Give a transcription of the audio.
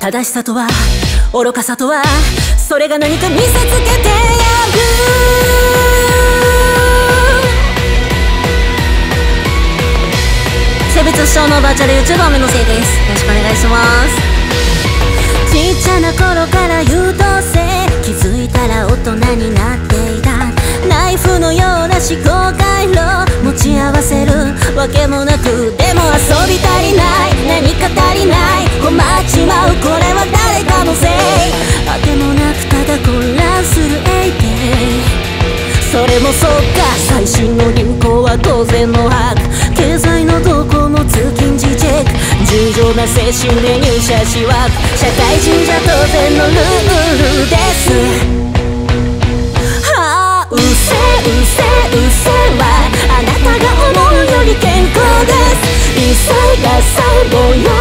正しさとは愚かさとはそれが何か見せつけてやる。性別不詳のバーチャル YouTuber 目のせいです。よろしくお願いします。ちっちゃな頃から優等生気づいたら大人になっていた。ナイフのような思考回路持ち合わせるわけもなくでも遊び足りない。それもそうか。最新の流行は当然の把握経済の動向も通勤時チェック。重情な精神で入社しわく。社会人じゃ当然のルールです。はあうせうせうせはあなたが思うより健康です。異性が細胞ような